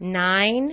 nine